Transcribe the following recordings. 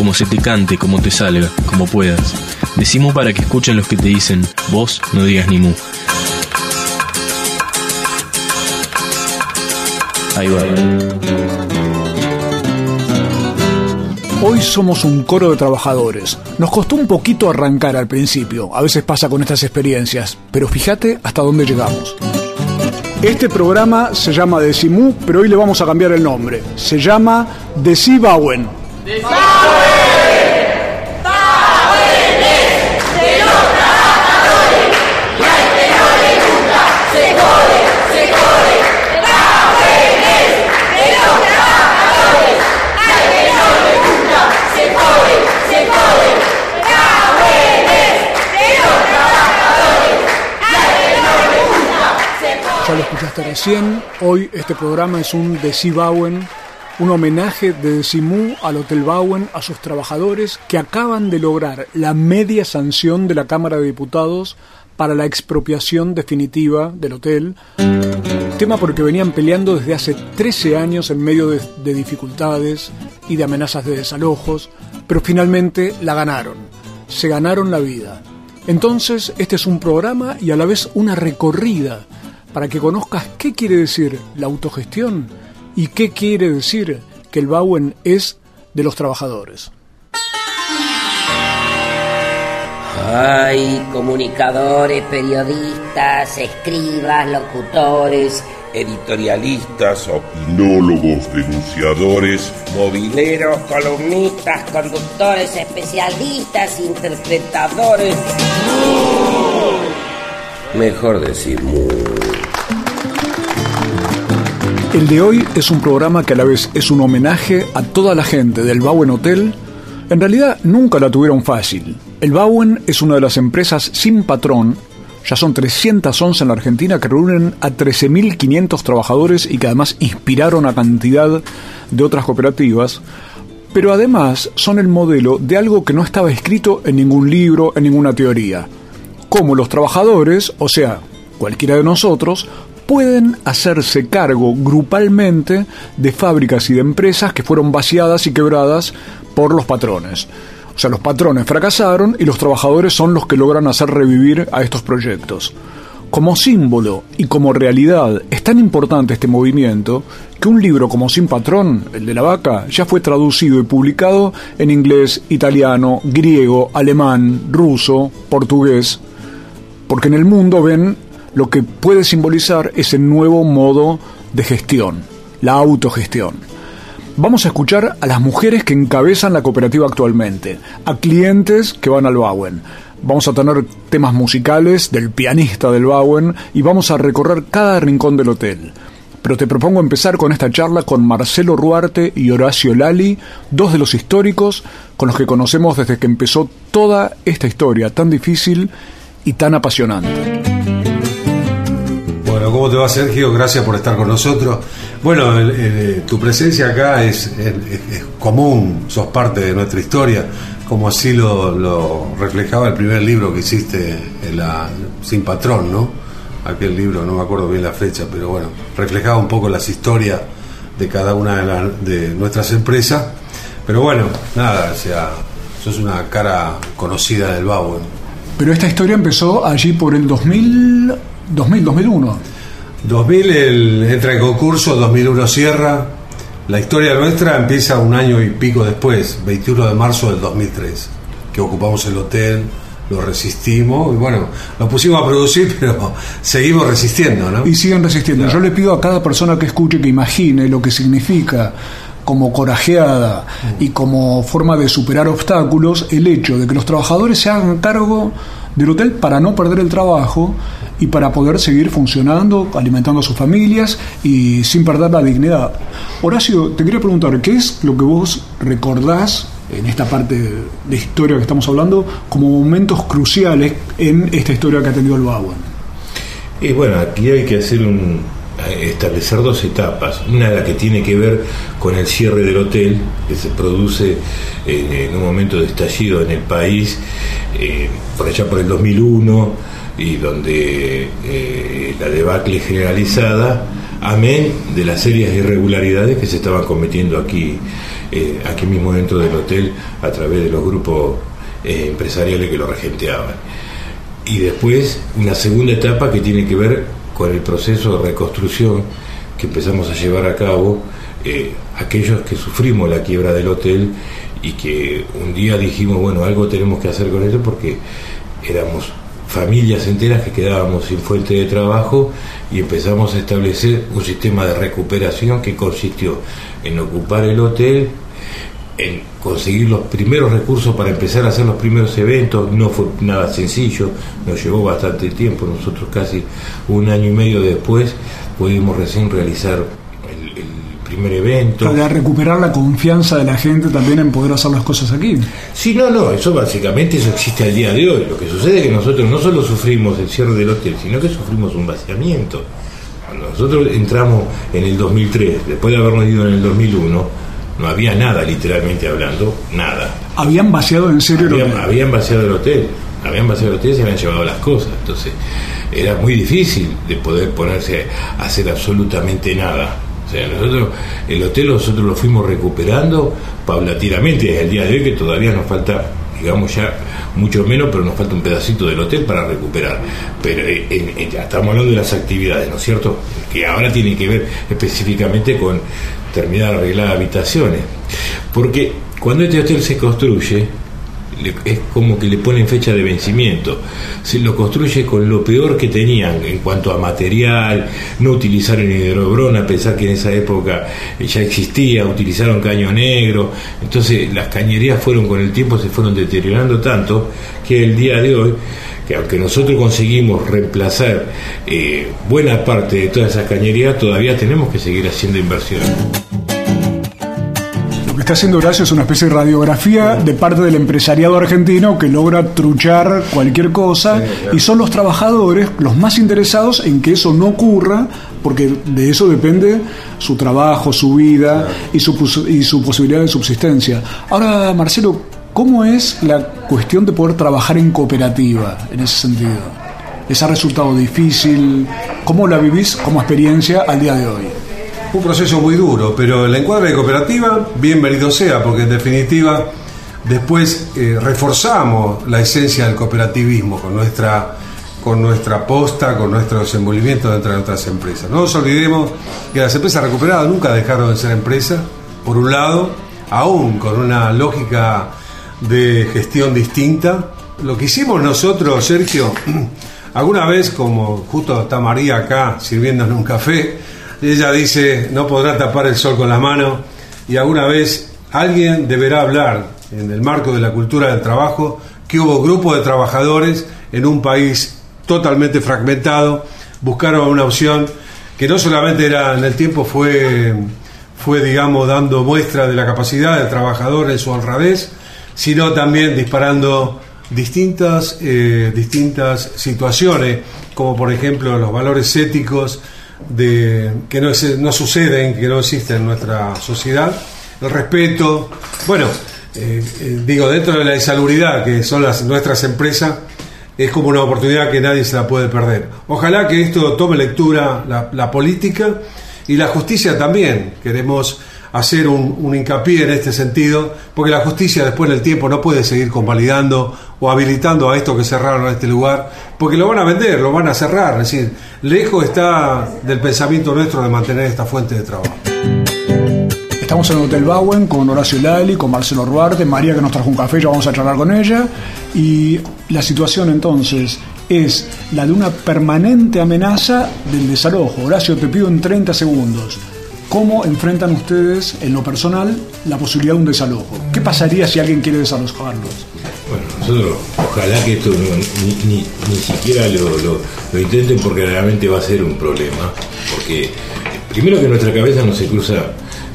como se te cante, como te salga, como puedas. Decimos para que escuchen los que te dicen, vos no digas ni mu. Ahí va. Hoy somos un coro de trabajadores. Nos costó un poquito arrancar al principio, a veces pasa con estas experiencias, pero fíjate hasta dónde llegamos. Este programa se llama Decimú, pero hoy le vamos a cambiar el nombre. Se llama Decibauen. Ya lo escuchaste recién. Hoy este programa es un Decibauen, un homenaje de Decimú al Hotel Bauen, a sus trabajadores que acaban de lograr la media sanción de la Cámara de Diputados para la expropiación definitiva del hotel. Tema porque venían peleando desde hace 13 años en medio de dificultades y de amenazas de desalojos, pero finalmente la ganaron. Se ganaron la vida. Entonces, este es un programa y a la vez una recorrida para que conozcas qué quiere decir la autogestión y qué quiere decir que el Bauen es de los trabajadores. Ay, comunicadores, periodistas, escribas, locutores, editorialistas, opinólogos, denunciadores, mobileros, columnistas, conductores, especialistas, interpretadores. Mejor decir. El de hoy es un programa que a la vez es un homenaje a toda la gente del Bauen Hotel. En realidad nunca la tuvieron fácil. El Bauen es una de las empresas sin patrón. Ya son 311 en la Argentina que reúnen a 13.500 trabajadores y que además inspiraron a cantidad de otras cooperativas. Pero además son el modelo de algo que no estaba escrito en ningún libro, en ninguna teoría. Cómo los trabajadores, o sea, cualquiera de nosotros, pueden hacerse cargo grupalmente de fábricas y de empresas que fueron vaciadas y quebradas por los patrones. O sea, los patrones fracasaron y los trabajadores son los que logran hacer revivir a estos proyectos. Como símbolo y como realidad es tan importante este movimiento que un libro como Sin Patrón, el de la vaca, ya fue traducido y publicado en inglés, italiano, griego, alemán, ruso, portugués, porque en el mundo ven lo que puede simbolizar ese nuevo modo de gestión, la autogestión. Vamos a escuchar a las mujeres que encabezan la cooperativa actualmente, a clientes que van al Bauen. Vamos a tener temas musicales del pianista del Bauen y vamos a recorrer cada rincón del hotel. Pero te propongo empezar con esta charla con Marcelo Ruarte y Horacio Lali, dos de los históricos con los que conocemos desde que empezó toda esta historia tan difícil y tan apasionante. Bueno, ¿cómo te va Sergio? Gracias por estar con nosotros. Bueno, el, tu presencia acá es, común, sos parte de nuestra historia, como así lo, reflejaba el primer libro que hiciste, en la, Sin Patrón, ¿no? Aquel libro, no me acuerdo bien la fecha, pero bueno, reflejaba un poco las historias de cada una de, nuestras empresas. Pero bueno, nada, o sea, sos una cara conocida del Bauen. Pero esta historia empezó allí por el 2000, 2000 2001. 2000 el, entra en concurso, 2001 cierra. La historia nuestra empieza un año y pico después, 21 de marzo del 2003, que ocupamos el hotel, lo resistimos y bueno, lo pusimos a producir, pero seguimos resistiendo, ¿no? Y siguen resistiendo. Claro. Yo le pido a cada persona que escuche que imagine lo que significa como corajeada y como forma de superar obstáculos el hecho de que los trabajadores se hagan cargo del hotel para no perder el trabajo y para poder seguir funcionando, alimentando a sus familias y sin perder la dignidad. Horacio, te quería preguntar, ¿qué es lo que vos recordás en esta parte de historia que estamos hablando como momentos cruciales en esta historia que ha tenido el Bauen. Bueno, aquí hay que hacer un, establecer dos etapas. Una la que tiene que ver con el cierre del hotel, que se produce en, un momento de estallido en el país, eh, por allá por el 2001, y donde eh, la debacle generalizada, amén de las serias irregularidades que se estaban cometiendo aquí, eh, aquí mismo dentro del hotel a través de los grupos empresariales que lo regenteaban. Y después una segunda etapa que tiene que ver con el proceso de reconstrucción que empezamos a llevar a cabo, eh, aquellos que sufrimos la quiebra del hotel y que un día dijimos, bueno, algo tenemos que hacer con esto porque éramos familias enteras que quedábamos sin fuente de trabajo y empezamos a establecer un sistema de recuperación que consistió en ocupar el hotel, en conseguir los primeros recursos para empezar a hacer los primeros eventos, no fue nada sencillo, nos llevó bastante tiempo, nosotros casi un año y medio después pudimos recién realizar primer evento. Para recuperar la confianza de la gente también en poder hacer las cosas aquí. Sí, no, no, eso básicamente eso existe al día de hoy. Lo que sucede es que nosotros no solo sufrimos el cierre del hotel, sino que sufrimos un vaciamiento. Cuando nosotros entramos en el 2003, después de habernos ido en el 2001, no había nada, literalmente hablando, nada. ¿Habían vaciado en serio el hotel? Habían vaciado el hotel, habían vaciado el hotel y se habían llevado las cosas. Entonces, era muy difícil de poder ponerse a hacer absolutamente nada. O sea, nosotros, el hotel nosotros lo fuimos recuperando paulatinamente desde el día de hoy, que todavía nos falta, digamos ya, mucho menos, pero nos falta un pedacito del hotel para recuperar. Pero eh, ya estamos hablando de las actividades, ¿no es cierto? Que ahora tienen que ver específicamente con terminar de arreglar habitaciones. Porque cuando este hotel se construye, es como que le ponen fecha de vencimiento. Se lo construye con lo peor que tenían en cuanto a material, no utilizaron hidrobrón, a pesar que en esa época ya existía, utilizaron caño negro. Entonces las cañerías fueron con el tiempo, se fueron deteriorando tanto que el día de hoy que aunque nosotros conseguimos reemplazar eh, buena parte de toda esa cañería, todavía tenemos que seguir haciendo inversiones está haciendo Horacio es una especie de radiografía de parte del empresariado argentino que logra truchar cualquier cosa y son los trabajadores los más interesados en que eso no ocurra porque de eso depende su trabajo, su vida y, su, y su posibilidad de subsistencia. Ahora, Marcelo, ¿cómo es la cuestión de poder trabajar en cooperativa en ese sentido? ¿Les ha resultado difícil? ¿Cómo la vivís como experiencia al día de hoy? Un proceso muy duro, pero el encuadre de cooperativa, bienvenido sea, porque en definitiva después eh, reforzamos la esencia del cooperativismo con nuestra con nuestra posta, con nuestro desenvolvimiento dentro de nuestras empresas. No nos olvidemos que las empresas recuperadas nunca dejaron de ser empresas, por un lado, aún con una lógica de gestión distinta. Lo que hicimos nosotros, Sergio, alguna vez, como justo está María acá sirviéndonos un café, ella dice, no podrá tapar el sol con la mano y alguna vez alguien deberá hablar en el marco de la cultura del trabajo que hubo grupos de trabajadores en un país totalmente fragmentado, buscaron una opción que no solamente era en el tiempo fue, fue digamos, dando muestra de la capacidad del trabajador en su honradez, sino también disparando distintas, eh, distintas situaciones, como por ejemplo los valores éticos, de, que no, no suceden, que no existen en nuestra sociedad, el respeto, bueno, eh, eh, digo, dentro de la insalubridad que son las, nuestras empresas, es como una oportunidad que nadie se la puede perder. Ojalá que esto tome lectura la, la política y la justicia también. Queremos hacer un, hincapié en este sentido, porque la justicia después del tiempo no puede seguir convalidando o habilitando a esto que cerraron este lugar, porque lo van a vender, lo van a cerrar, es decir, lejos está del pensamiento nuestro de mantener esta fuente de trabajo. Estamos en el Hotel Bauen con Horacio Lali, con Marcelo Ruarte, María que nos trajo un café, ya vamos a charlar con ella. Y la situación entonces es la de una permanente amenaza del desalojo. Horacio, te pido en 30 segundos ¿Cómo enfrentan ustedes en lo personal la posibilidad de un desalojo? ¿Qué pasaría si alguien quiere desalojarlos? Bueno, nosotros ojalá que esto ni, siquiera lo, intenten porque realmente va a ser un problema. Porque primero que en nuestra cabeza no se cruza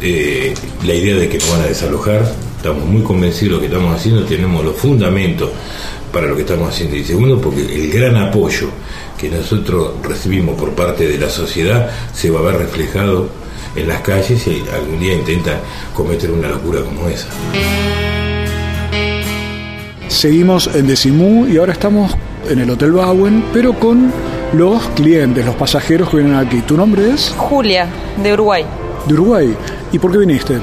eh, la idea de que nos van a desalojar, estamos muy convencidos de lo que estamos haciendo, tenemos los fundamentos para lo que estamos haciendo. Y segundo, porque el gran apoyo que nosotros recibimos por parte de la sociedad se va a ver reflejado en las calles y algún día intentan cometer una locura como esa. Seguimos en Decimú y ahora estamos en el Hotel Bowen, pero con los clientes, los pasajeros que vienen aquí. ¿Tu nombre es? Julia, de Uruguay. De Uruguay. ¿Y por qué viniste?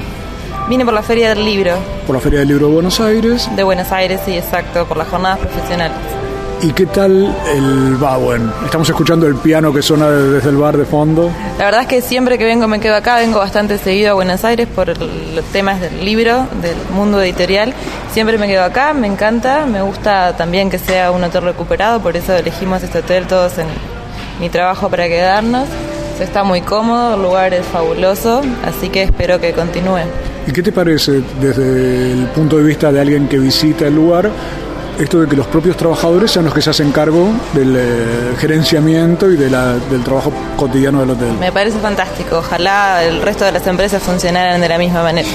Vine por la Feria del Libro. Por la Feria del Libro de Buenos Aires. De Buenos Aires, sí, exacto, por las jornadas profesionales. ¿Y qué tal el Bowen? Estamos escuchando el piano que suena desde el bar de fondo. La verdad es que siempre que vengo, me quedo acá, vengo bastante seguido a Buenos Aires por los temas del libro, del mundo editorial. Siempre me quedo acá, me encanta, me gusta también que sea un hotel recuperado, por eso elegimos este hotel todos en mi trabajo para quedarnos. Se está muy cómodo, el lugar es fabuloso, así que espero que continúe. ¿Y qué te parece desde el punto de vista de alguien que visita el lugar? Esto de que los propios trabajadores sean los que se hacen cargo del eh, gerenciamiento y de la, del trabajo cotidiano del hotel. Me parece fantástico. Ojalá el resto de las empresas funcionaran de la misma manera.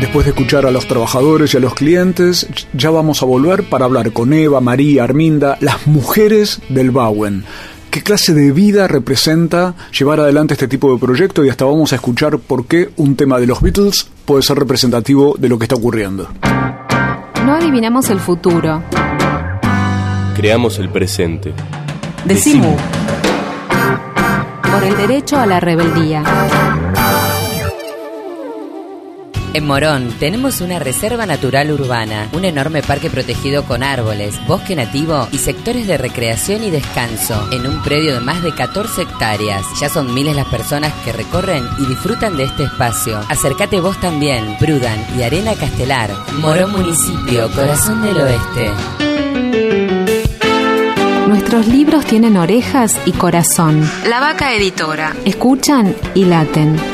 Después de escuchar a los trabajadores y a los clientes, ya vamos a volver para hablar con Eva, María, Arminda, las mujeres del Bowen. ¿Qué clase de vida representa llevar adelante este tipo de proyecto? Y hasta vamos a escuchar por qué un tema de los Beatles puede ser representativo de lo que está ocurriendo. Adivinamos el futuro. Creamos el presente. Decimos. Por el derecho a la rebeldía. En Morón tenemos una reserva natural urbana, un enorme parque protegido con árboles, bosque nativo y sectores de recreación y descanso, en un predio de más de 14 hectáreas. Ya son miles las personas que recorren y disfrutan de este espacio. Acércate vos también, Brudan y Arena Castelar, Morón Municipio, Corazón del Oeste. Nuestros libros tienen orejas y corazón. La Vaca Editora. Escuchan y laten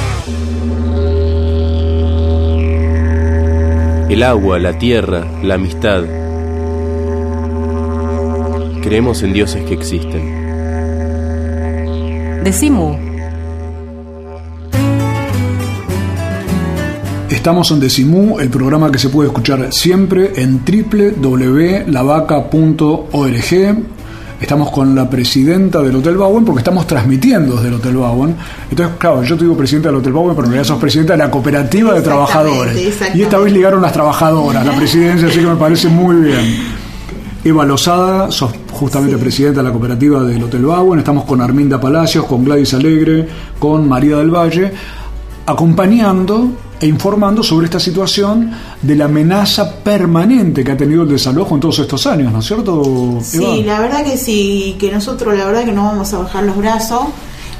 El agua, la tierra, la amistad. Creemos en dioses que existen. Decimu. Estamos en Decimú, el programa que se puede escuchar siempre en www.lavaca.org Estamos con la presidenta del Hotel Bowen porque estamos transmitiendo desde el Hotel Bowen. Entonces, claro, yo te digo presidenta del Hotel Bowen, pero en realidad sos presidenta de la cooperativa de trabajadores. Y esta vez ligaron las trabajadoras, la presidencia, así que me parece muy bien. Eva Lozada, sos justamente presidenta de la cooperativa del Hotel Bowen. Estamos con Arminda Palacios, con Gladys Alegre, con María del Valle, acompañando e informando sobre esta situación de la amenaza permanente que ha tenido el desalojo en todos estos años, ¿no es cierto? Sí, la verdad que sí, que nosotros la verdad que no vamos a bajar los brazos,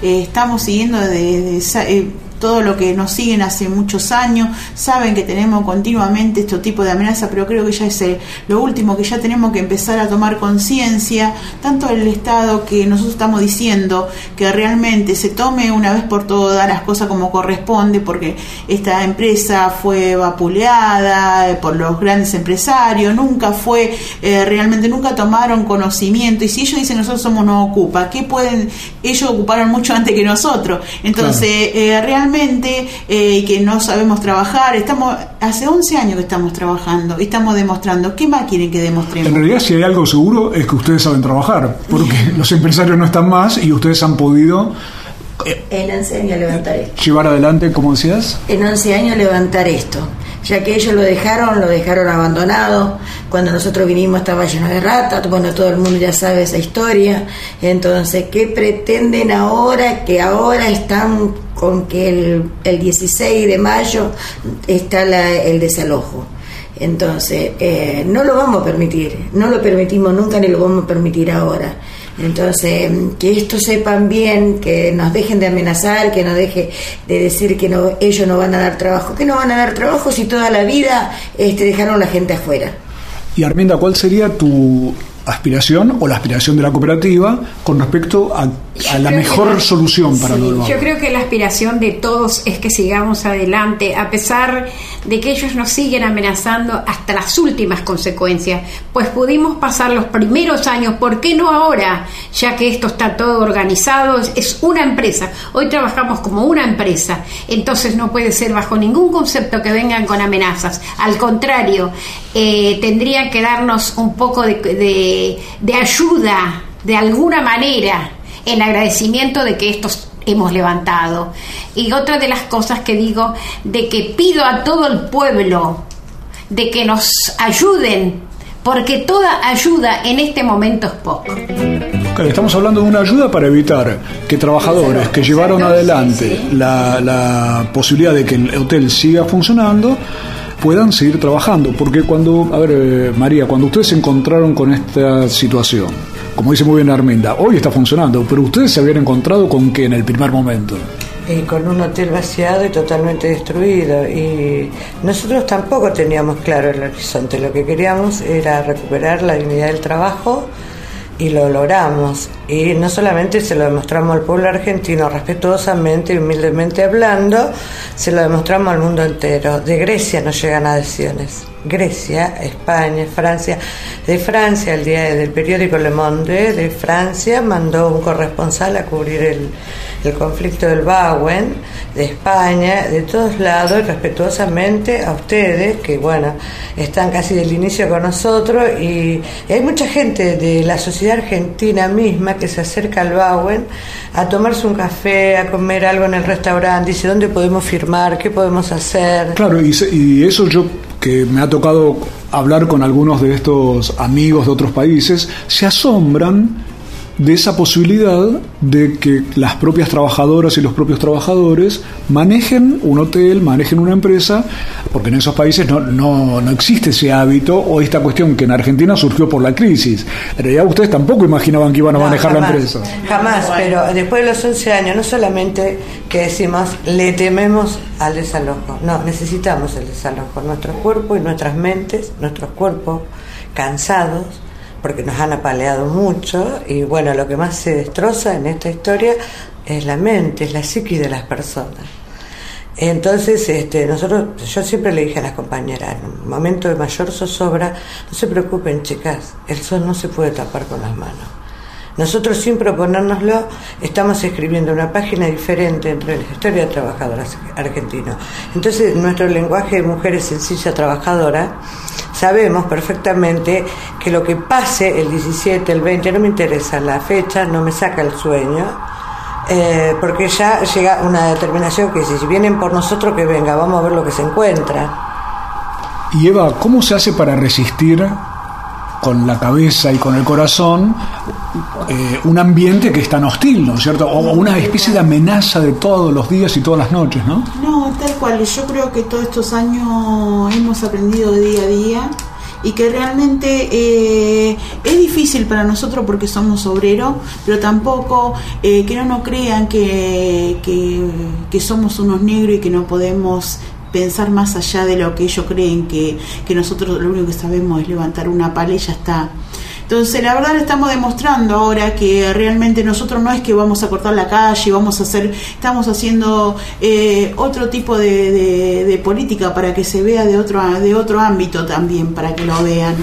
eh, estamos siguiendo de, eh, todo lo que nos siguen hace muchos años, saben que tenemos continuamente este tipo de amenaza, pero creo que ya es eh, lo último, que ya tenemos que empezar a tomar conciencia, tanto el Estado que nosotros estamos diciendo que realmente se tome una vez por todas las cosas como corresponde, porque esta empresa fue vapuleada eh, por los grandes empresarios, nunca fue, eh, realmente nunca tomaron conocimiento, y si ellos dicen nosotros somos no ocupa, ¿qué pueden? Ellos ocuparon mucho antes que nosotros, entonces realmente eh, y que no sabemos trabajar. Estamos hace 11 años que estamos trabajando y estamos demostrando. ¿Qué más quieren que demostremos? En realidad, si hay algo seguro es que ustedes saben trabajar, porque los empresarios no están más y ustedes han podido en 11 años levantar esto. Llevar adelante, como decías. En 11 años levantar esto. Ya que ellos lo dejaron, lo dejaron abandonado. Cuando nosotros vinimos estaba lleno de ratas, bueno, todo el mundo ya sabe esa historia. Entonces, ¿qué pretenden ahora? Que ahora están con que el, el 16 de mayo está el desalojo. Entonces, eh, no lo vamos a permitir, no lo permitimos nunca ni lo vamos a permitir ahora. Entonces, que esto sepan bien, que nos dejen de amenazar, que nos deje de decir que no, ellos no van a dar trabajo. que no van a dar trabajo si toda la vida este, dejaron la gente afuera? Y Arminda, ¿cuál sería tu aspiración o la aspiración de la cooperativa con respecto a, la mejor solución para los Yo creo que la aspiración de todos es que sigamos adelante, a pesar de que ellos nos siguen amenazando hasta las últimas consecuencias, pues pudimos pasar los primeros años, ¿por qué no ahora? Ya que esto está todo organizado, es una empresa, hoy trabajamos como una empresa, entonces no puede ser bajo ningún concepto que vengan con amenazas, al contrario, eh, tendrían que darnos un poco de de, ayuda de alguna manera en agradecimiento de que estos hemos levantado. Y otra de las cosas que digo, de que pido a todo el pueblo de que nos ayuden, porque toda ayuda en este momento es poco. estamos hablando de una ayuda para evitar que trabajadores que llevaron adelante la, la posibilidad de que el hotel siga funcionando, puedan seguir trabajando. Porque cuando, a ver, eh, María, cuando ustedes se encontraron con esta situación, como dice muy bien Arminda, hoy está funcionando, pero ustedes se habían encontrado con qué en el primer momento. Y con un hotel vaciado y totalmente destruido. Y nosotros tampoco teníamos claro el horizonte. Lo que queríamos era recuperar la dignidad del trabajo y lo logramos. Y no solamente se lo demostramos al pueblo argentino respetuosamente y humildemente hablando, se lo demostramos al mundo entero. De Grecia nos llegan adhesiones. Grecia, España, Francia. De Francia, el día del periódico Le Monde de Francia mandó un corresponsal a cubrir el, el conflicto del Bauen, de España, de todos lados, respetuosamente a ustedes, que bueno, están casi del inicio con nosotros, y, hay mucha gente de la sociedad argentina misma que se acerca al Bauen a tomarse un café, a comer algo en el restaurante, dice dónde podemos firmar, qué podemos hacer. Claro, y, y eso yo que me ha tocado hablar con algunos de estos amigos de otros países, se asombran de esa posibilidad de que las propias trabajadoras y los propios trabajadores manejen un hotel, manejen una empresa, porque en esos países no, no, no existe ese hábito o esta cuestión que en Argentina surgió por la crisis. En realidad ustedes tampoco imaginaban que iban a manejar la empresa. Jamás, pero después de los 11 años no solamente que decimos le tememos al desalojo, no, necesitamos el desalojo, nuestro cuerpo y nuestras mentes, nuestros cuerpos cansados, porque nos han apaleado mucho y bueno, lo que más se destroza en esta historia es la mente, es la psiquis de las personas. Entonces, este, nosotros, yo siempre le dije a las compañeras, en un momento de mayor zozobra, no se preocupen chicas, el sol no se puede tapar con las manos. Nosotros sin proponérnoslo estamos escribiendo una página diferente entre la historia de trabajadoras argentinos. Entonces nuestro lenguaje de mujeres sencilla trabajadora sabemos perfectamente que lo que pase el 17, el 20, no me interesa la fecha, no me saca el sueño, eh, porque ya llega una determinación que si vienen por nosotros que venga, vamos a ver lo que se encuentra. Y Eva, ¿cómo se hace para resistir con la cabeza y con el corazón eh, un ambiente que es tan hostil, ¿no es cierto? O una especie de amenaza de todos los días y todas las noches, ¿no? No, tal cual. Yo creo que todos estos años hemos aprendido de día a día y que realmente eh, es difícil para nosotros porque somos obreros, pero tampoco eh, que no nos crean que, que, que somos unos negros y que no podemos pensar más allá de lo que ellos creen que, que nosotros lo único que sabemos es levantar una pala y ya está. Entonces, la verdad le estamos demostrando ahora que realmente nosotros no es que vamos a cortar la calle, vamos a hacer, estamos haciendo eh, otro tipo de, de, política para que se vea de otro, de otro ámbito también, para que lo vean.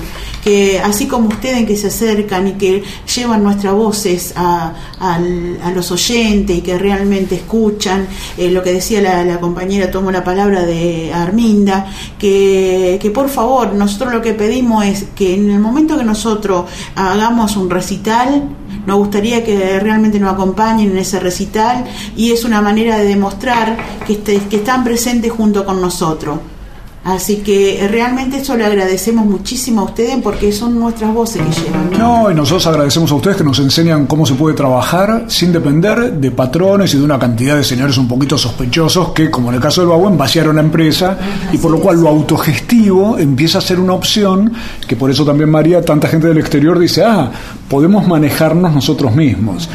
Que así como ustedes que se acercan y que llevan nuestras voces a, a, los oyentes y que realmente escuchan, eh, lo que decía la, compañera, tomo la palabra de Arminda, que, que por favor, nosotros lo que pedimos es que en el momento que nosotros hagamos un recital, nos gustaría que realmente nos acompañen en ese recital y es una manera de demostrar que, este, que están presentes junto con nosotros. Así que eh, realmente eso le agradecemos muchísimo a ustedes porque son nuestras voces que llevan. No, y nosotros agradecemos a ustedes que nos enseñan cómo se puede trabajar sin depender de patrones y de una cantidad de señores un poquito sospechosos que, como en el caso del Bauen, vaciaron la empresa y por lo cual lo autogestivo empieza a ser una opción que por eso también María, tanta gente del exterior dice, ah, podemos manejarnos nosotros mismos.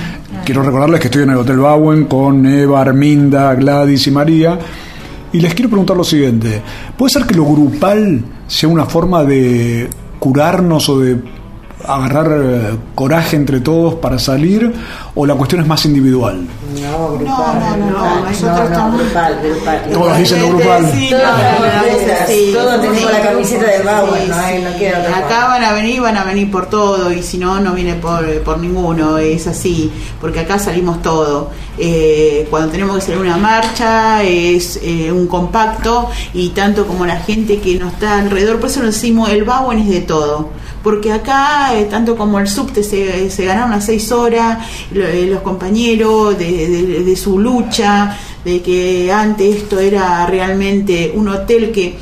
Quiero recordarles que estoy en el Hotel Bauen con Eva, Arminda, Gladys y María y les quiero preguntar lo siguiente, ¿puede ser que lo grupal sea una forma de curarnos o de agarrar eh, coraje entre todos para salir o la cuestión es más individual? No, grupal. No, no, no, nosotros estamos grupal, grupal. Todos dicen lo grupal. Sí, todos tenemos la camiseta del Bauer, no, hay, no queda otra Acá van a venir, van a venir por todo y si no, no viene por, por ninguno, es así, porque acá salimos todo. Eh, cuando tenemos que salir una marcha es eh, un compacto y tanto como la gente que nos está alrededor, por eso nos decimos el Bauer es de todo porque acá, eh, tanto como el subte, se, se ganaron las seis horas, eh, los compañeros de, de- su lucha, de que antes esto era realmente un hotel que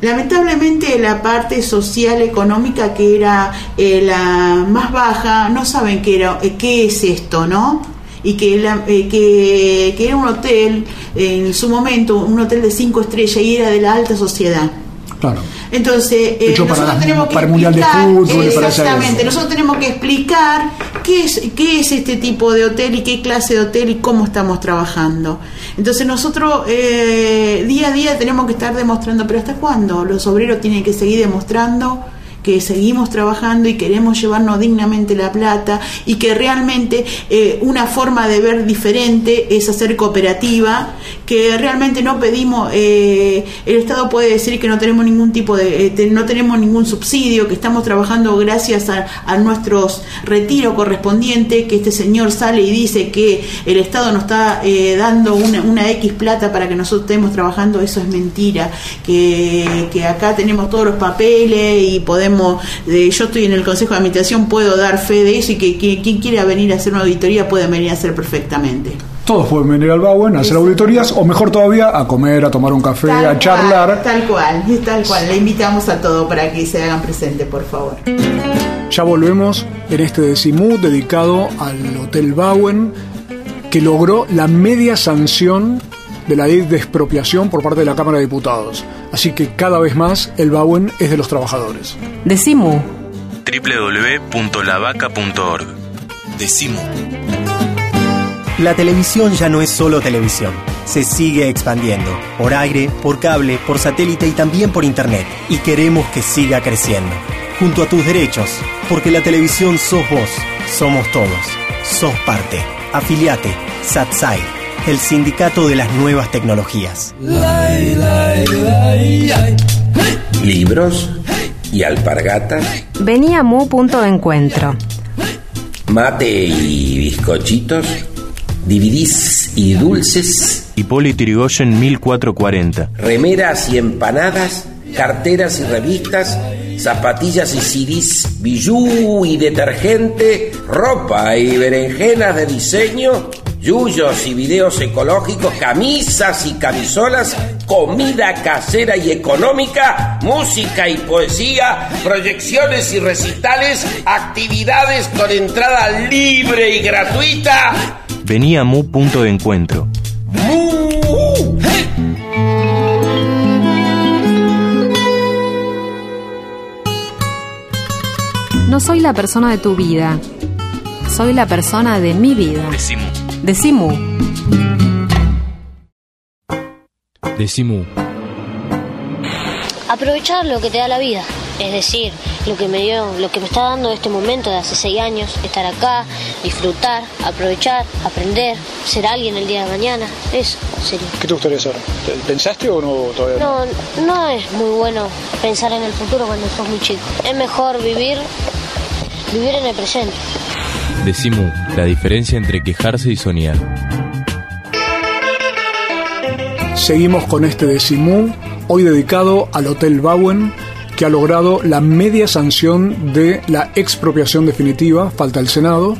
lamentablemente la parte social económica que era eh, la más baja no saben qué era qué es esto no y que, la- que, que era un hotel en su momento un hotel de cinco estrellas y era de la alta sociedad Claro. entonces, eh, Hecho para nosotros las- tenemos que para el Mundial de explicar, Fútbol para exactamente, nosotros tenemos que explicar qué es, qué es este tipo de hotel y qué clase de hotel y cómo estamos trabajando. Entonces nosotros eh, día a día tenemos que estar demostrando, pero ¿hasta cuándo? Los obreros tienen que seguir demostrando que seguimos trabajando y queremos llevarnos dignamente la plata y que realmente eh, una forma de ver diferente es hacer cooperativa, que realmente no pedimos, eh, el Estado puede decir que no tenemos ningún tipo de, eh, no tenemos ningún subsidio, que estamos trabajando gracias a, a nuestros retiros correspondientes, que este señor sale y dice que el Estado nos está eh, dando una, una X plata para que nosotros estemos trabajando, eso es mentira, que, que acá tenemos todos los papeles y podemos, yo estoy en el Consejo de Administración, puedo dar fe de eso y que, que quien quiera venir a hacer una auditoría puede venir a hacer perfectamente. Todos pueden venir al Bauen a hacer auditorías o mejor todavía a comer, a tomar un café, Tal a charlar. cual, tal cual, es tal cual. Le invitamos a todos para que se hagan presentes, por favor. Ya volvemos en este decimú dedicado al Hotel Bauen que logró la media sanción de la ley de expropiación por parte de la Cámara de Diputados. Así que cada vez más el Bauen es de los trabajadores. Decimu. www.lavaca.org. Decimo. La televisión ya no es solo televisión. Se sigue expandiendo. Por aire, por cable, por satélite y también por internet. Y queremos que siga creciendo. Junto a tus derechos. Porque la televisión sos vos. Somos todos. Sos parte. Afiliate. SATSAI. El sindicato de las nuevas tecnologías. Libros y alpargatas, Vení a Mu Punto de Encuentro. mate y bizcochitos, DVDs y dulces, Hipólito Yrigoyen 1440. remeras y empanadas, carteras y revistas, zapatillas y CDs, bijú y detergente, ropa y berenjenas de diseño, yuyos y videos ecológicos, camisas y camisolas, comida casera y económica, música y poesía, proyecciones y recitales, actividades con entrada libre y gratuita. Vení a Mu Punto de Encuentro. No soy la persona de tu vida. Soy la persona de mi vida. Decimu. Decimu. Decimu. aprovechar lo que te da la vida, es decir, lo que me dio, lo que me está dando este momento de hace seis años, estar acá, disfrutar, aprovechar, aprender, ser alguien el día de mañana, eso sería. ¿Qué te gustaría hacer? ¿Pensaste o no todavía? No, no es muy bueno pensar en el futuro cuando sos muy chico. Es mejor vivir, vivir en el presente. Decimu. La diferencia entre quejarse y soñar. Seguimos con este decimú, hoy dedicado al Hotel Bauen, que ha logrado la media sanción de la expropiación definitiva, falta el Senado,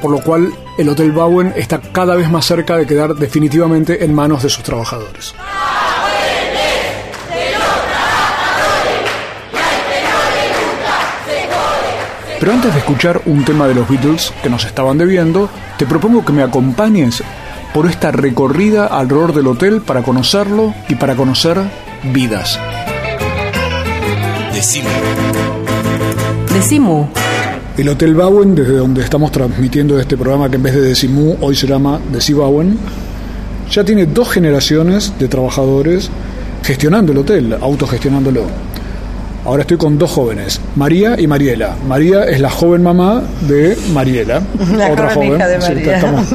por lo cual el Hotel Bowen está cada vez más cerca de quedar definitivamente en manos de sus trabajadores. Pero antes de escuchar un tema de los Beatles que nos estaban debiendo, te propongo que me acompañes por esta recorrida alrededor del hotel para conocerlo y para conocer vidas. Decimu. Decimu. El Hotel Bowen, desde donde estamos transmitiendo este programa que en vez de Decimu hoy se llama Deci Bowen, ya tiene dos generaciones de trabajadores gestionando el hotel, autogestionándolo. Ahora estoy con dos jóvenes, María y Mariela. María es la joven mamá de Mariela, La otra joven joven. hija de Sí, María. estamos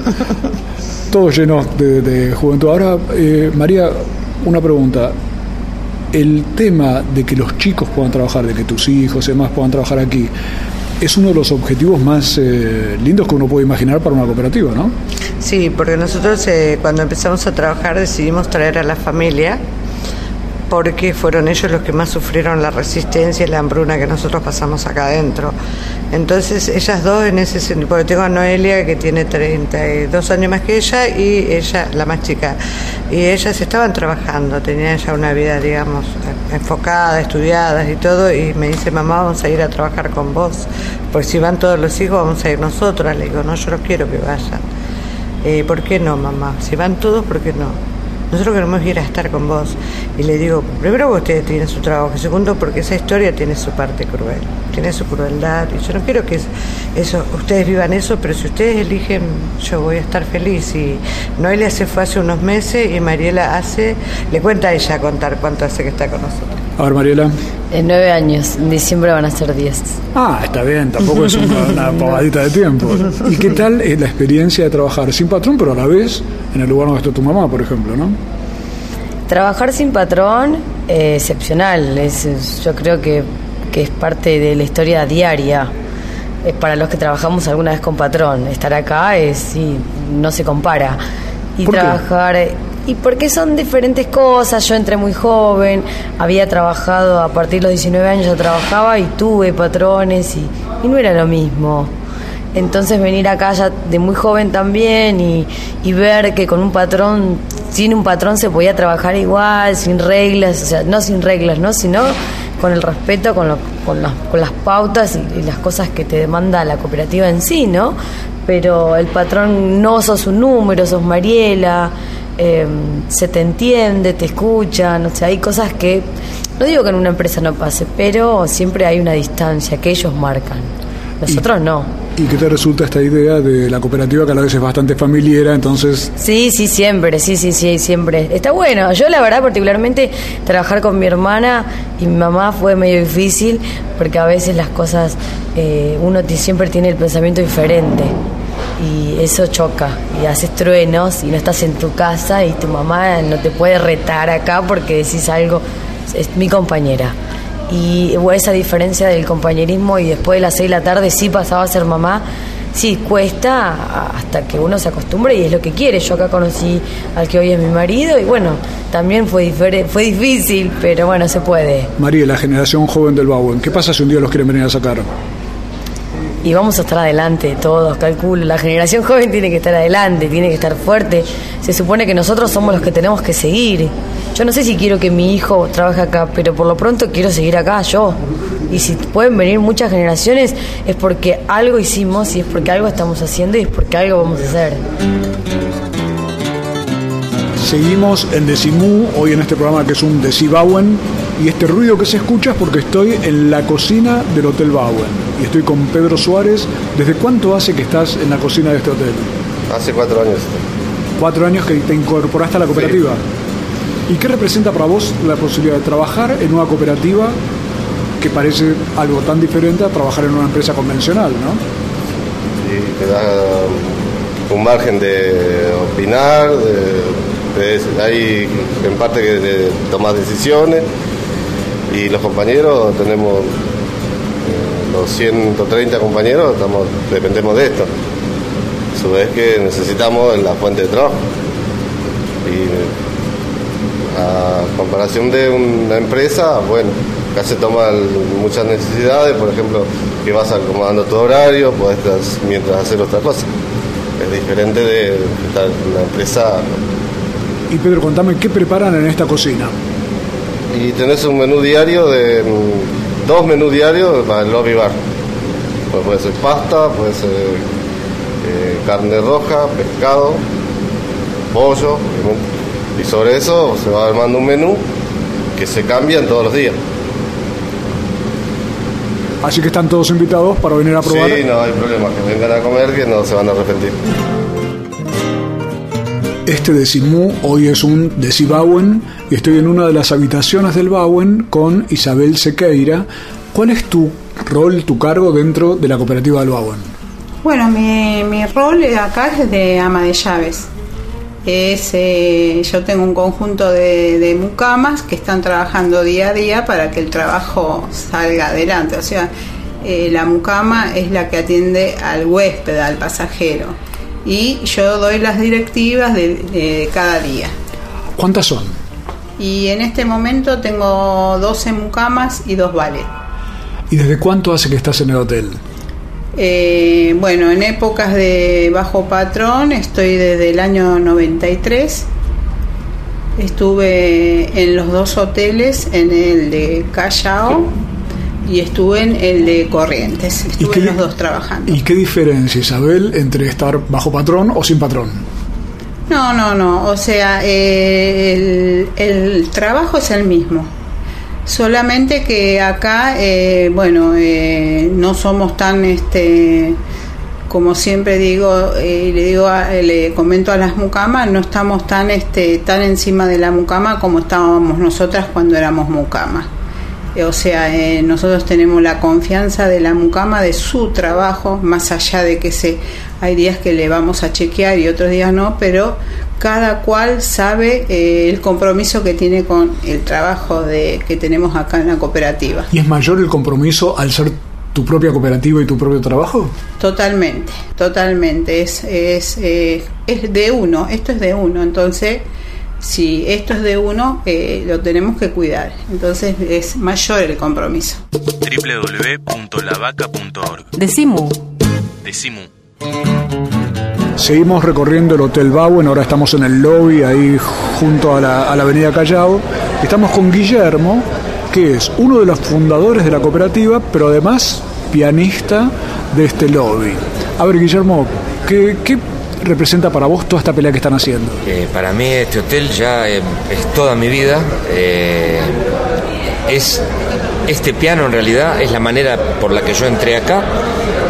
todos llenos de, de juventud. Ahora, eh, María, una pregunta. El tema de que los chicos puedan trabajar, de que tus hijos y demás puedan trabajar aquí, es uno de los objetivos más eh, lindos que uno puede imaginar para una cooperativa, ¿no? Sí, porque nosotros eh, cuando empezamos a trabajar decidimos traer a la familia porque fueron ellos los que más sufrieron la resistencia y la hambruna que nosotros pasamos acá adentro. Entonces, ellas dos en ese sentido, porque tengo a Noelia que tiene 32 años más que ella y ella, la más chica, y ellas estaban trabajando, tenían ya una vida, digamos, enfocada, estudiadas y todo, y me dice, mamá, vamos a ir a trabajar con vos, pues si van todos los hijos, vamos a ir nosotras. Le digo, no, yo no quiero que vayan. Eh, ¿Por qué no, mamá? Si van todos, ¿por qué no? Nosotros queremos ir a estar con vos. Y le digo, primero ustedes tienen su trabajo, y segundo porque esa historia tiene su parte cruel, tiene su crueldad. Y yo no quiero que ustedes vivan eso, pero si ustedes eligen, yo voy a estar feliz. Y Noelia se fue hace unos meses y Mariela hace, le cuenta a ella contar cuánto hace que está con nosotros. A ver, Mariela. En nueve años, en diciembre van a ser diez. Ah, está bien, tampoco es una, una pavadita de tiempo. ¿Y qué tal es la experiencia de trabajar sin patrón, pero a la vez en el lugar donde está tu mamá, por ejemplo, ¿no? Trabajar sin patrón, eh, excepcional. Es, yo creo que, que es parte de la historia diaria. Es para los que trabajamos alguna vez con patrón. Estar acá es, sí, no se compara. Y trabajar. eh, Y porque son diferentes cosas. Yo entré muy joven, había trabajado a partir de los 19 años, yo trabajaba y tuve patrones y, no era lo mismo. Entonces venir acá ya de muy joven también y, y ver que con un patrón, sin un patrón se podía trabajar igual, sin reglas, o sea, no sin reglas, ¿no? sino con el respeto, con, lo- con, las, con las pautas y las cosas que te demanda la cooperativa en sí, ¿no? Pero el patrón no sos un número, sos Mariela, eh, se te entiende, te escuchan, o sea, hay cosas que, no digo que en una empresa no pase, pero siempre hay una distancia que ellos marcan. Nosotros no. ¿Y qué te resulta esta idea de la cooperativa que a la vez es bastante familiar, entonces Sí, sí, siempre, sí, sí, sí, siempre. Está bueno. Yo la verdad particularmente trabajar con mi hermana y mi mamá fue medio difícil porque a veces las cosas, eh, uno siempre tiene el pensamiento diferente y eso choca y haces truenos y no estás en tu casa y tu mamá no te puede retar acá porque decís algo, es mi compañera. Y hubo esa diferencia del compañerismo y después de las seis de la tarde sí pasaba a ser mamá. Sí, cuesta hasta que uno se acostumbre y es lo que quiere. Yo acá conocí al que hoy es mi marido y bueno, también fue, fue difícil, pero bueno, se puede. María, la generación joven del Bauen, ¿qué pasa si un día los quieren venir a sacar? Y vamos a estar adelante todos, calculo. La generación joven tiene que estar adelante, tiene que estar fuerte. Se supone que nosotros somos los que tenemos que seguir. Yo no sé si quiero que mi hijo trabaje acá, pero por lo pronto quiero seguir acá yo. Y si pueden venir muchas generaciones es porque algo hicimos y es porque algo estamos haciendo y es porque algo vamos a hacer. Seguimos en Decimú, hoy en este programa que es un Decibauen, y este ruido que se escucha es porque estoy en la cocina del Hotel Bauen. Y estoy con Pedro Suárez. ¿Desde cuánto hace que estás en la cocina de este hotel? Hace cuatro años. Cuatro años que te incorporaste a la cooperativa. ¿Y qué representa para vos la posibilidad de trabajar en una cooperativa que parece algo tan diferente a trabajar en una empresa convencional, ¿no? Y te da un margen de opinar, de, hay en parte que de tomar decisiones y los compañeros tenemos eh, los 130 compañeros estamos, dependemos de esto. A su vez que necesitamos la fuente de trabajo. Y a comparación de una empresa, bueno, acá se toman muchas necesidades, por ejemplo, que vas acomodando tu horario, tras- mientras hacer otra cosa. Es diferente de estar una empresa Y Pedro, contame, ¿qué preparan en esta cocina? y tenés un menú diario de mm, dos menús diarios para el lobby bar. Pues puede ser pasta, puede ser eh, carne roja, pescado, pollo. Y sobre eso se va armando un menú que se cambia todos los días. Así que están todos invitados para venir a probar. Sí, no hay problema, que vengan a comer que no se van a arrepentir. Este Decimú hoy es un Decibauen y estoy en una de las habitaciones del Bauen con Isabel Sequeira. ¿Cuál es tu rol, tu cargo dentro de la cooperativa del Bauen? Bueno, mi, mi rol acá es de ama de llaves. Es, eh, yo tengo un conjunto de, de mucamas que están trabajando día a día para que el trabajo salga adelante. O sea, eh, la mucama es la que atiende al huésped, al pasajero. Y yo doy las directivas de, de cada día. ¿Cuántas son? Y en este momento tengo 12 mucamas y dos vales. ¿Y desde cuánto hace que estás en el hotel? Eh, bueno, en épocas de bajo patrón estoy desde el año 93. Estuve en los dos hoteles, en el de Callao y estuve en el de Corrientes. Estuve en los dos trabajando. ¿Y qué diferencia, Isabel, entre estar bajo patrón o sin patrón? No, no, no. O sea, eh, el, el trabajo es el mismo. Solamente que acá, eh, bueno, eh, no somos tan, este, como siempre digo, eh, le digo, a- le comento a las mucamas, no estamos tan, este, tan encima de la mucama como estábamos nosotras cuando éramos mucamas. O sea, eh, nosotros tenemos la confianza de la mucama de su trabajo, más allá de que se, hay días que le vamos a chequear y otros días no, pero cada cual sabe eh, el compromiso que tiene con el trabajo de, que tenemos acá en la cooperativa. ¿Y es mayor el compromiso al ser tu propia cooperativa y tu propio trabajo? Totalmente, totalmente. Es, es, eh, es de uno, esto es de uno. Entonces, si esto es de uno, eh, lo tenemos que cuidar. Entonces es mayor el compromiso. www.lavaca.org Decimu. Decimu. Seguimos recorriendo el Hotel Bauen, ahora estamos en el lobby, ahí junto a la, a la avenida Callao. Estamos con Guillermo, que es uno de los fundadores de la cooperativa, pero además pianista de este lobby. A ver, Guillermo, ¿qué, qué representa para vos toda esta pelea que están haciendo? Eh, para mí este hotel ya eh, es toda mi vida. eh, es este piano en realidad es la manera por la que yo entré acá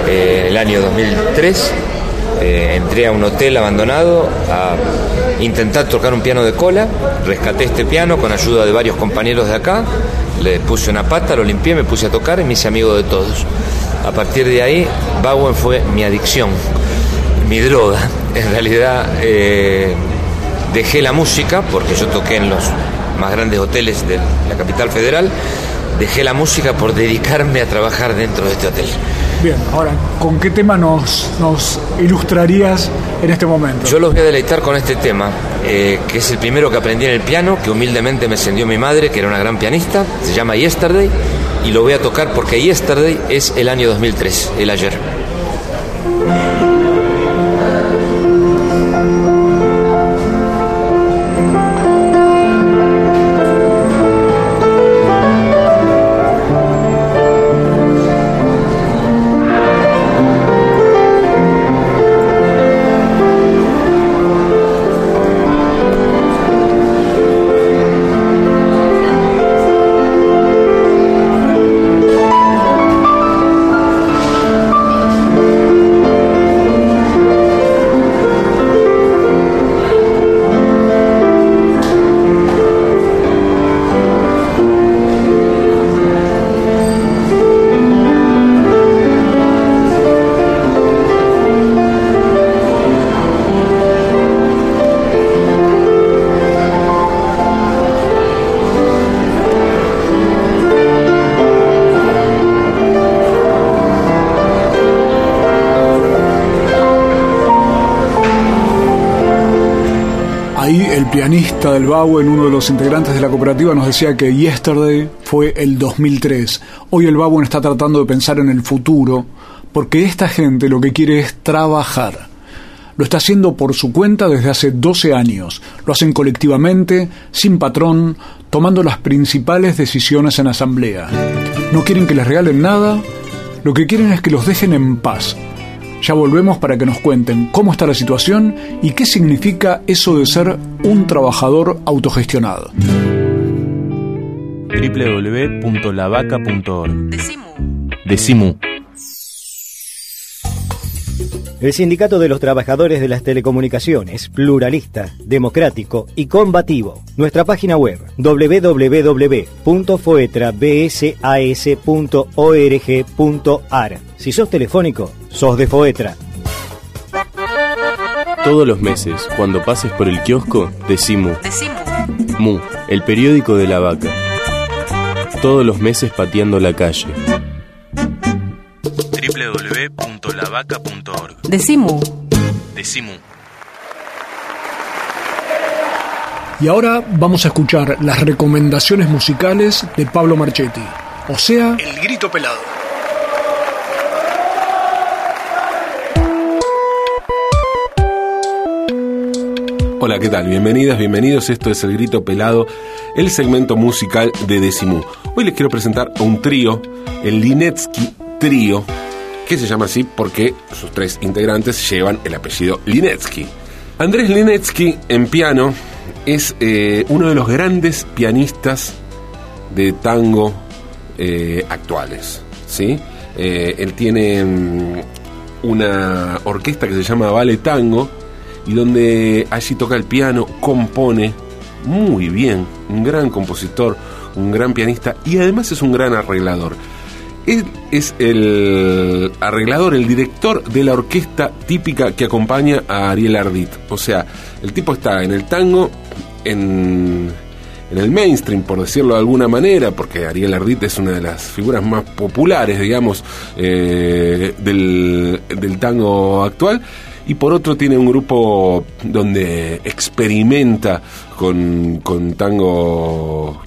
el año 2003. Eh, entré a un hotel abandonado a intentar tocar un piano de cola. Rescaté este piano con ayuda de varios compañeros de acá. Le puse una pata, lo limpié, me puse a tocar y me hice amigo de todos. A partir de ahí, Bowen fue mi adicción, mi droga. En realidad, eh, dejé la música porque yo toqué en los más grandes hoteles de la capital federal. Dejé la música por dedicarme a trabajar dentro de este hotel. Bien, ahora, ¿con qué tema nos, nos ilustrarías en este momento? Yo los voy a deleitar con este tema, eh, que es el primero que aprendí en el piano, que humildemente me encendió mi madre, que era una gran pianista, se llama Yesterday, y lo voy a tocar porque Yesterday es el año 2003, el ayer. Del Bauen, uno de los integrantes de la cooperativa, nos decía que Yesterday fue el 2003. Hoy el Bauen está tratando de pensar en el futuro, porque esta gente lo que quiere es trabajar. Lo está haciendo por su cuenta desde hace 12 años. Lo hacen colectivamente, sin patrón, tomando las principales decisiones en asamblea. No quieren que les regalen nada Lo que quieren es que los dejen en paz. Ya volvemos para que nos cuenten cómo está la situación y qué significa eso de ser un trabajador autogestionado. www.lavaca.org Decimu. El Sindicato de los Trabajadores de las Telecomunicaciones, pluralista, democrático y combativo. Nuestra página web www.foetrabsas.org.ar. Si sos telefónico, sos de Foetra. Todos los meses, cuando pases por el kiosco, decimu. Mu, el periódico de la vaca. Todos los meses pateando la calle. www.lavaca.org Decimu. Decimu. Y ahora vamos a escuchar las recomendaciones musicales de Pablo Marchetti, o sea, El Grito Pelado. Hola, ¿qué tal? Bienvenidas, bienvenidos. Esto es El Grito Pelado, el segmento musical de Decimú. Hoy les quiero presentar a un trío, el Linetsky Trío, que se llama así porque sus tres integrantes llevan el apellido Linetsky. Andrés Linetsky en piano es eh, uno de los grandes pianistas de tango eh, actuales. ¿sí? Eh, él tiene mm, una orquesta que se llama Vale Tango y donde allí toca el piano, compone muy bien, un gran compositor, un gran pianista y además es un gran arreglador. Él es el arreglador, el director de la orquesta típica que acompaña a Ariel Ardit. O sea, el tipo está en el tango, en, en el mainstream, por decirlo de alguna manera, porque Ariel Ardit es una de las figuras más populares, digamos, eh, del, del tango actual y por otro tiene un grupo donde experimenta con, con tango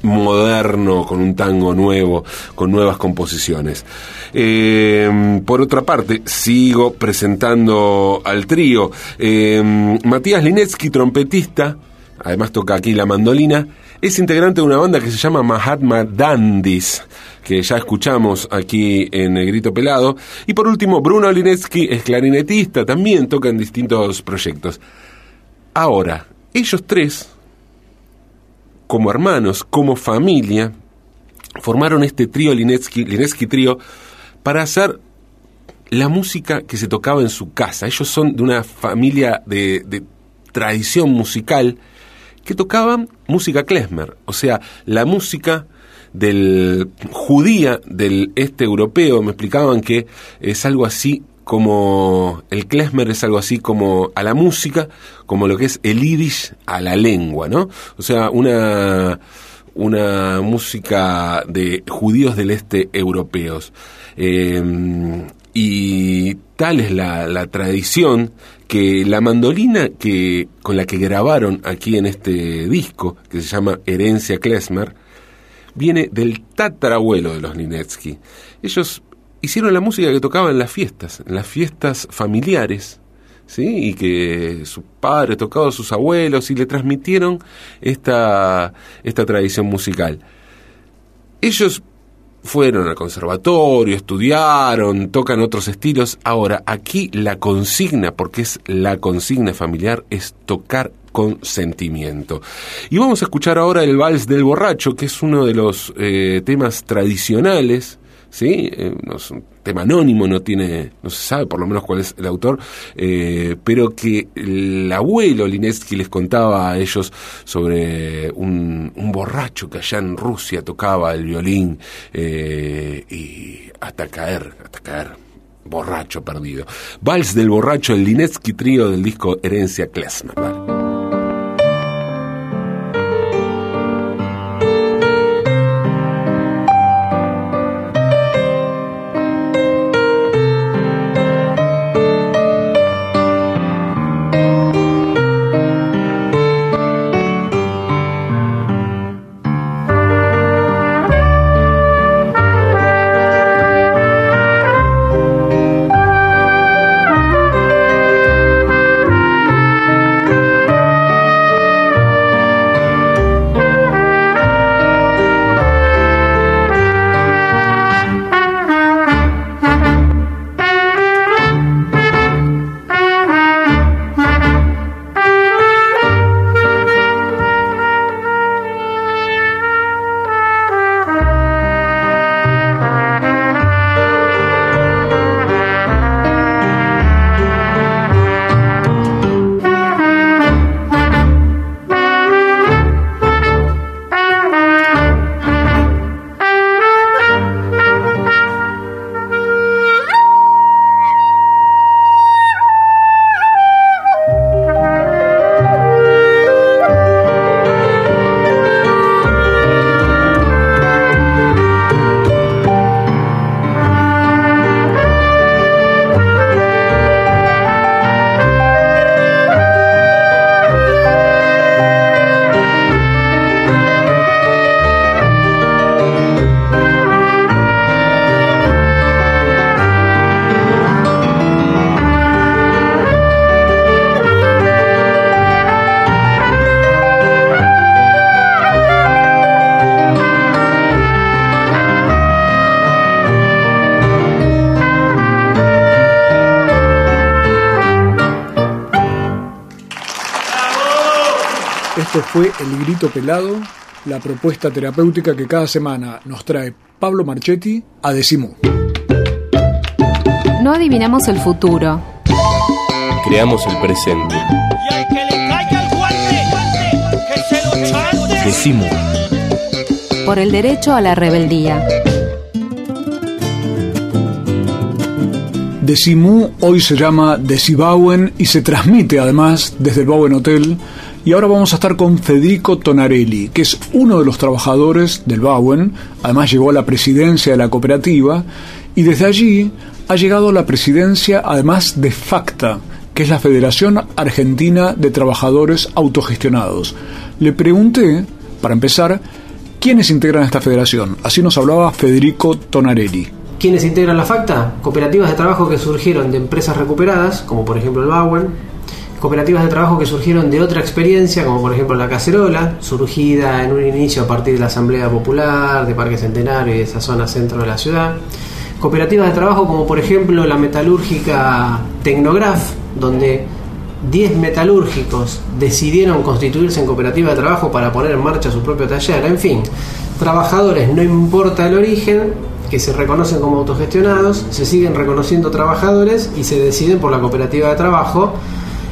moderno, con un tango nuevo, con nuevas composiciones. Eh, por otra parte, sigo presentando al trío. Eh, Matías Linetsky, trompetista, además toca aquí la mandolina, es integrante de una banda que se llama Mahatma Dandis, que ya escuchamos aquí en El Grito Pelado. Y por último, Bruno Linetsky es clarinetista, también toca en distintos proyectos. Ahora, ellos tres, como hermanos, como familia, formaron este trío Linetsky, Linetsky Trío para hacer la música que se tocaba en su casa. Ellos son de una familia de, de tradición musical que tocaban música klezmer, o sea, la música del judía del este europeo, me explicaban que es algo así como el klezmer es algo así como a la música, como lo que es el yiddish a la lengua, ¿no? O sea, una una música de judíos del este europeos. Eh, y tal es la, la, tradición que la mandolina que, con la que grabaron aquí en este disco, que se llama Herencia Klezmer, viene del tatarabuelo de los Linetsky. Ellos hicieron la música que tocaban en las fiestas, en las fiestas familiares, ¿sí? y que sus padres tocaban sus abuelos y le transmitieron esta, esta tradición musical. Ellos fueron al conservatorio, estudiaron, tocan otros estilos. Ahora, aquí la consigna, porque es la consigna familiar, es tocar con sentimiento. Y vamos a escuchar ahora el Vals del Borracho, que es uno de los eh, temas tradicionales ¿sí? Eh, no es un tema anónimo, no tiene, no se sabe por lo menos cuál es el autor, eh, pero que el abuelo Linetsky les contaba a ellos sobre un, borracho que allá en Rusia tocaba el violín eh, y hasta caer, hasta caer borracho perdido. Vals del borracho, el Linetsky trío del disco Herencia Klezmer. El Grito Pelado, la propuesta terapéutica que cada semana nos trae Pablo Marchetti a Decimú. No adivinamos el futuro. Creamos el presente. Decimú. Por el derecho a la rebeldía. Decimú hoy se llama Decibauen y se transmite además desde el Bauen Hotel. Y ahora vamos a estar con Federico Tonarelli, que es uno de los trabajadores del Bauen, además llegó a la presidencia de la cooperativa y desde allí ha llegado a la presidencia además de FACTA, que es la Federación Argentina de Trabajadores Autogestionados. Le pregunté, para empezar, quiénes integran esta federación. Así nos hablaba Federico Tonarelli. ¿Quiénes integran la FACTA? Cooperativas de trabajo que surgieron de empresas recuperadas, como por ejemplo el Bauen, cooperativas de trabajo que surgieron de otra experiencia, como por ejemplo la Cacerola, surgida en un inicio a partir de la Asamblea Popular, de Parque Centenario y de esa zona centro de la ciudad. Cooperativas de trabajo como por ejemplo la metalúrgica Tecnograph, donde 10 metalúrgicos decidieron constituirse en cooperativa de trabajo para poner en marcha su propio taller, en fin, trabajadores, no importa el origen, que se reconocen como autogestionados, se siguen reconociendo trabajadores y se deciden por la cooperativa de trabajo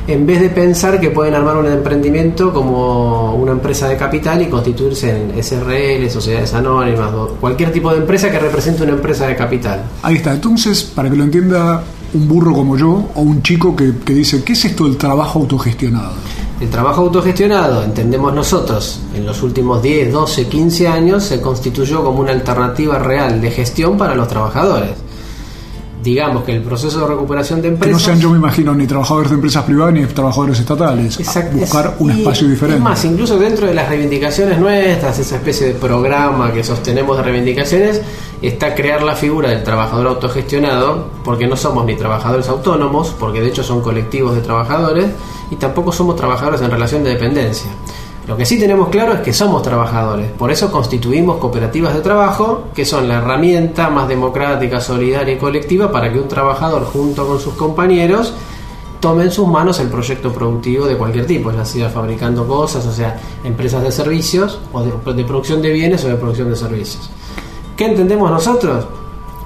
en vez de pensar que pueden armar un emprendimiento como una empresa de capital y constituirse en SRL, sociedades anónimas, o cualquier tipo de empresa que represente una empresa de capital. Ahí está, entonces, para que lo entienda un burro como yo o un chico que, que dice, ¿qué es esto del trabajo autogestionado? El trabajo autogestionado, entendemos nosotros, en los últimos 10, 12, 15 años se constituyó como una alternativa real de gestión para los trabajadores. Digamos que el proceso de recuperación de Que empresas... no sean, yo me imagino, ni trabajadores de empresas privadas ni trabajadores estatales. Exacto. Buscar un Y espacio diferente. Es más, incluso dentro de las reivindicaciones nuestras, esa especie de programa que sostenemos de reivindicaciones, está crear la figura del trabajador autogestionado, porque no somos ni trabajadores autónomos, porque de hecho son colectivos de trabajadores, y tampoco somos trabajadores en relación de dependencia. Lo que sí tenemos claro es que somos trabajadores, por eso constituimos cooperativas de trabajo, que son la herramienta más democrática, solidaria y colectiva para que un trabajador junto con sus compañeros tome en sus manos el proyecto productivo de cualquier tipo, ya sea fabricando cosas, o sea, empresas de servicios, o de, producción de bienes o de producción de servicios. ¿Qué entendemos nosotros?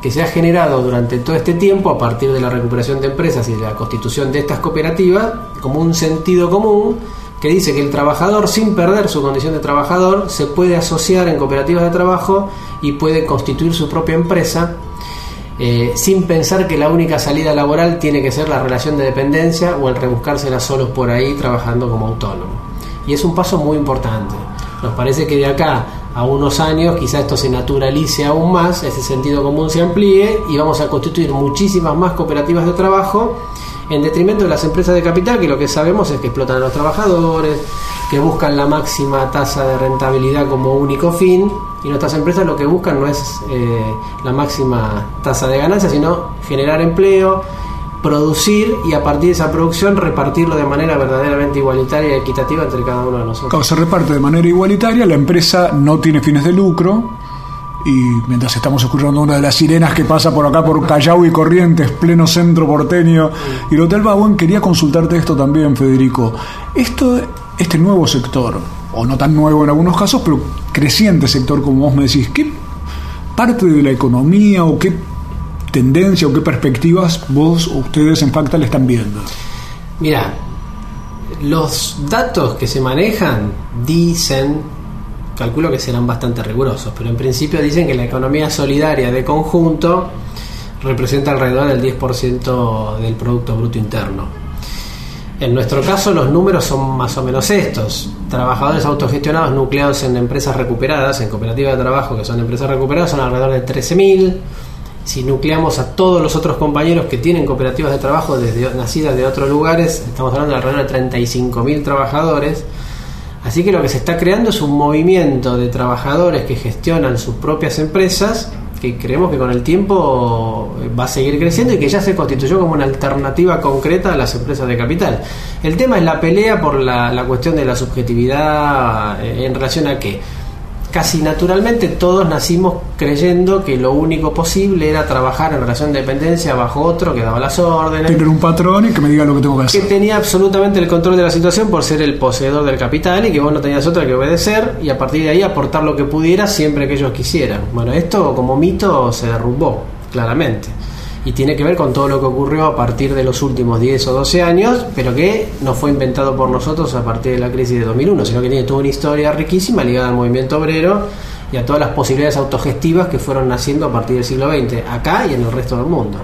Que se ha generado durante todo este tiempo, a partir de la recuperación de empresas y la constitución de estas cooperativas, como un sentido común que dice que el trabajador, sin perder su condición de trabajador, se puede asociar en cooperativas de trabajo y puede constituir su propia empresa eh, sin pensar que la única salida laboral tiene que ser la relación de dependencia o el rebuscársela solos por ahí trabajando como autónomo. Y es un paso muy importante. Nos parece que de acá a unos años quizá esto se naturalice aún más, ese sentido común se amplíe y vamos a constituir muchísimas más cooperativas de trabajo en detrimento de las empresas de capital que lo que sabemos es que explotan a los trabajadores, que buscan la máxima tasa de rentabilidad como único fin y nuestras empresas lo que buscan no es eh, la máxima tasa de ganancia, sino generar empleo, producir y a partir de esa producción repartirlo de manera verdaderamente igualitaria y equitativa entre cada uno de nosotros. Claro, se reparte de manera igualitaria, la empresa no tiene fines de lucro y mientras estamos escuchando una de las sirenas que pasa por acá por Callao y Corrientes, pleno centro porteño y el Hotel Bauen, quería consultarte esto también, Federico. Esto, este nuevo sector, o no tan nuevo en algunos casos, pero creciente sector como vos me decís, ¿qué parte de la economía o qué tendencia o qué perspectivas vos o ustedes en Facta le están viendo? Mira, los datos que se manejan dicen, calculo que serán bastante rigurosos, pero en principio dicen que la economía solidaria de conjunto representa alrededor del 10% del Producto Bruto Interno. En nuestro caso los números son más o menos estos. Trabajadores autogestionados nucleados en empresas recuperadas, en cooperativas de trabajo que son empresas recuperadas, son alrededor de 13.000. Si nucleamos a todos los otros compañeros que tienen cooperativas de trabajo desde nacidas de otros lugares, estamos hablando de alrededor de 35.000 trabajadores. Así que lo que se está creando es un movimiento de trabajadores que gestionan sus propias empresas, que creemos que con el tiempo va a seguir creciendo y que ya se constituyó como una alternativa concreta a las empresas de capital. El tema es la pelea por la, la cuestión de la subjetividad eh, en relación a qué. Casi naturalmente todos nacimos creyendo que lo único posible era trabajar en relación de dependencia bajo otro que daba las órdenes. Tener un patrón y que me diga lo que tengo que Que hacer. tenía absolutamente el control de la situación por ser el poseedor del capital y que vos no tenías otra que obedecer y a partir de ahí aportar lo que pudiera siempre que ellos quisieran. Bueno, esto como mito se derrumbó, claramente. Y tiene que ver con todo lo que ocurrió a partir de los últimos 10 o 12 años, pero que no fue inventado por nosotros a partir de la crisis de 2001, sino que tiene toda una historia riquísima ligada al movimiento obrero y a todas las posibilidades autogestivas que fueron naciendo a partir del siglo XX, acá y en el resto del mundo.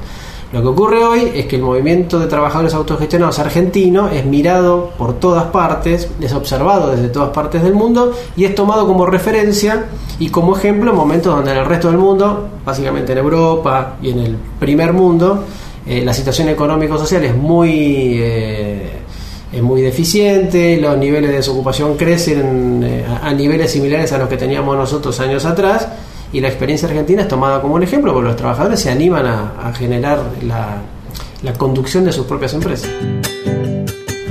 Lo que ocurre hoy es que el movimiento de trabajadores autogestionados argentino es mirado por todas partes, es observado desde todas partes del mundo y es tomado como referencia y como ejemplo en momentos donde en el resto del mundo, básicamente en Europa y en el primer mundo, eh, la situación económico-social es muy... eh, es muy deficiente, los niveles de desocupación crecen eh, a a niveles similares a los que teníamos nosotros años atrás y la experiencia argentina es tomada como un ejemplo porque los trabajadores se animan a, generar la, conducción de sus propias empresas.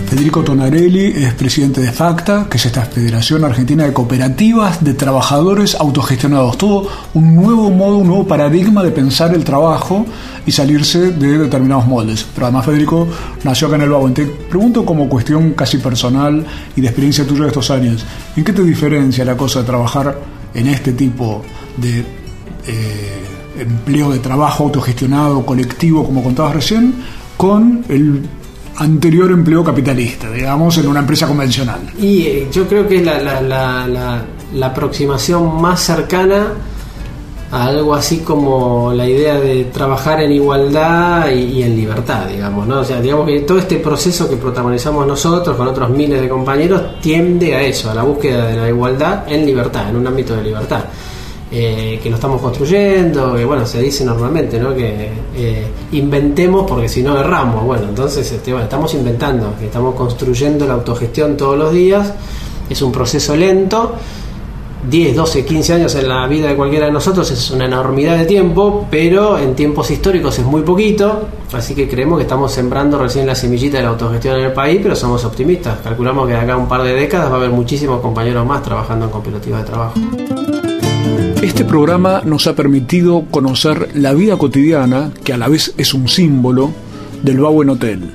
Federico Tonarelli es presidente de FACTA, que es esta Federación Argentina de Cooperativas de Trabajadores Autogestionados. Todo un nuevo modo, un nuevo paradigma de pensar el trabajo y salirse de determinados moldes. Pero además Federico nació acá en el Bauer. Te pregunto como cuestión casi personal y de experiencia tuya de estos años, ¿en qué te diferencia la cosa de trabajar en este tipo de eh, empleo de trabajo autogestionado, colectivo, como contabas recién, con el anterior empleo capitalista, digamos, en una empresa convencional. Y eh, yo creo que es la, la, la, la- la aproximación más cercana a algo así como la idea de trabajar en igualdad y, y en libertad, digamos, ¿no? O sea, digamos que todo este proceso que protagonizamos nosotros con otros miles de compañeros tiende a eso, a la búsqueda de la igualdad en libertad, en un ámbito de libertad. Eh, que lo estamos construyendo, que bueno, se dice normalmente, ¿no? Que eh, inventemos porque si no erramos. Bueno, entonces este, bueno, estamos inventando, que estamos construyendo la autogestión todos los días. Es un proceso lento. 10, 12, 15 años en la vida de cualquiera de nosotros es una enormidad de tiempo, pero en tiempos históricos es muy poquito, así que creemos que estamos sembrando recién la semillita de la autogestión en el país, pero somos optimistas. Calculamos que de acá a un par de décadas va a haber muchísimos compañeros más trabajando en cooperativas de trabajo. Este programa nos ha permitido conocer la vida cotidiana, que a la vez es un símbolo, del Bauen Hotel.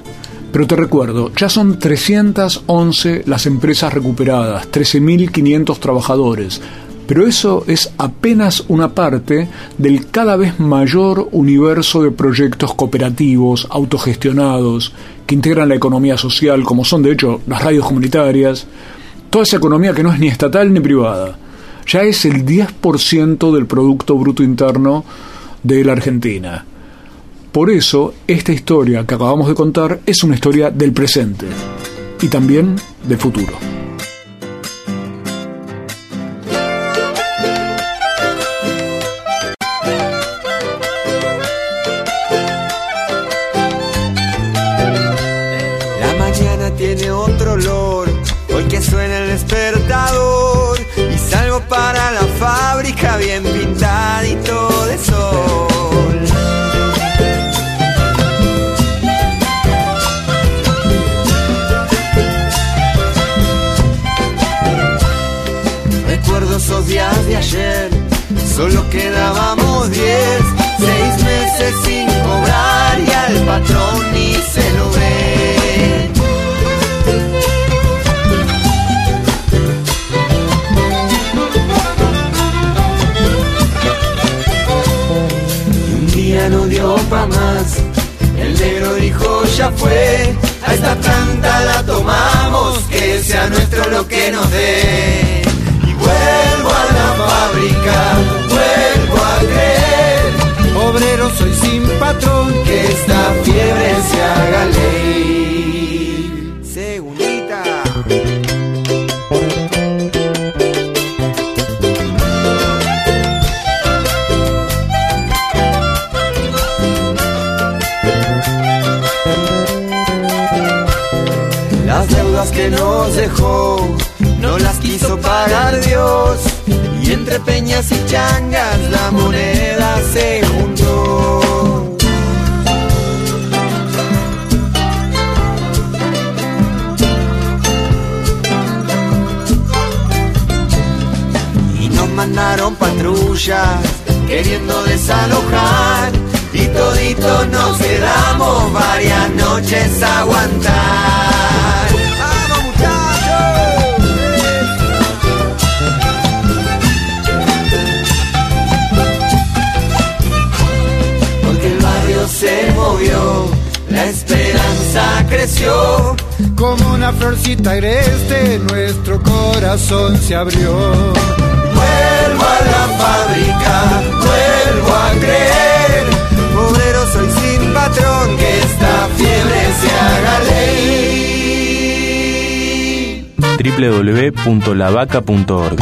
Pero te recuerdo, ya son 311 las empresas recuperadas, 13.500 trabajadores, pero eso es apenas una parte del cada vez mayor universo de proyectos cooperativos, autogestionados, que integran la economía social, como son de hecho las radios comunitarias, toda esa economía que no es ni estatal ni privada ya es el 10% del Producto Bruto Interno de la Argentina. Por eso, esta historia que acabamos de contar es una historia del presente y también del futuro. Solo quedábamos diez, seis meses sin cobrar y al patrón ni se lo ve. Y un día no dio pa' más, el negro dijo ya fue, a esta planta se abrió. Vuelvo a la fábrica, vuelvo a creer. Obrero soy sin patrón, que esta fiebre se haga ley. www.lavaca.org